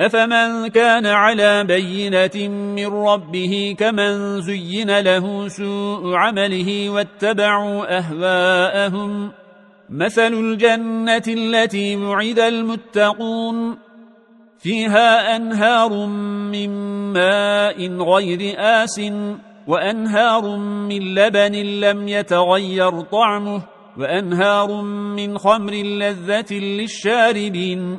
أفمن كان على بينة من ربه كمن زين له سوء عمله واتبعوا أهواءهم مثل الجنة التي معد المتقون فيها أنهار من ماء غير آس وأنهار من لبن لم يتغير طعمه وأنهار من خمر لذة للشاربين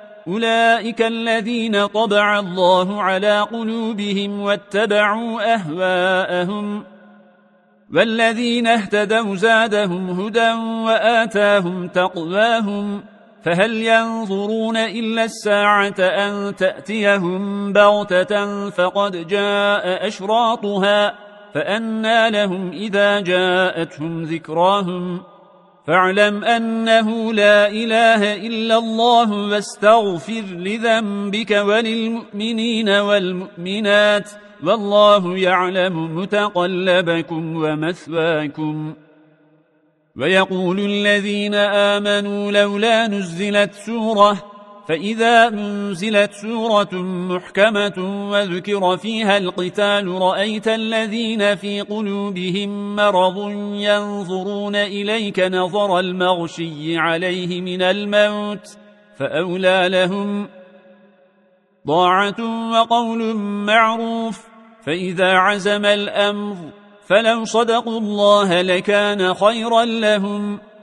أولئك الذين طبع الله على قلوبهم واتبعوا أهواءهم والذين اهتدوا زادهم هدى وآتاهم تقواهم فهل ينظرون إلا الساعة أن تأتيهم بغتة فقد جاء أشراطها فأنا لهم إذا جاءتهم ذكراهم فاعلم أنه لا إله إلا الله واستغفر لذنبك وللمؤمنين والمؤمنات والله يعلم متقلبكم ومثواكم. ويقول الذين آمنوا لولا نزلت سورة فإذا منزلت سورة محكمة وذكر فيها القتال رأيت الذين في قلوبهم مرض ينظرون إليك نظر المغشي عليه من الموت فأولى لهم ضاعة وقول معروف فإذا عزم الأمر فلو صدقوا الله لكان خيرا لهم.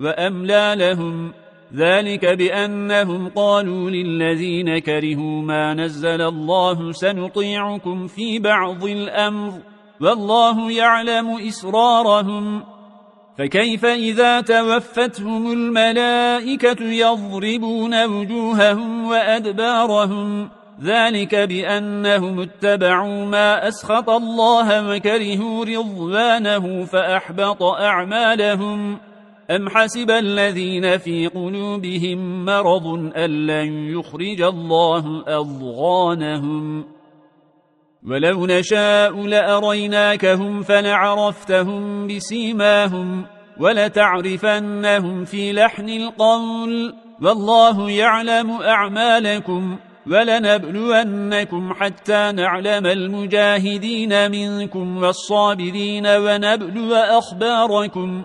وأملى لهم ذلك بأنهم قالوا للذين كرهوا ما نزل الله سنطيعكم في بعض الأمر والله يعلم إسرارهم فكيف إذا توفتهم الملائكة يضربون وجوههم وأدبارهم ذلك بأنهم اتبعوا ما أسخط الله وكرهوا رضوانه فأحبط أعمالهم أم حسب الذين في قلوبهم مرض أن لن يخرج الله أضغانهم ولو نشاء لأريناكهم فلعرفتهم بسيماهم ولتعرفنهم في لحن القول والله يعلم أعمالكم ولنبلونكم حتى نعلم المجاهدين منكم والصابرين ونبلو أخباركم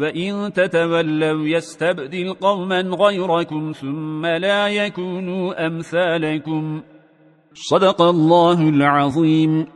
وإن تتولوا يستبدل قوما غيركم ثم لا يكونوا أمثالكم صدق الله العظيم